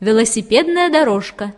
велосипедная дорожка.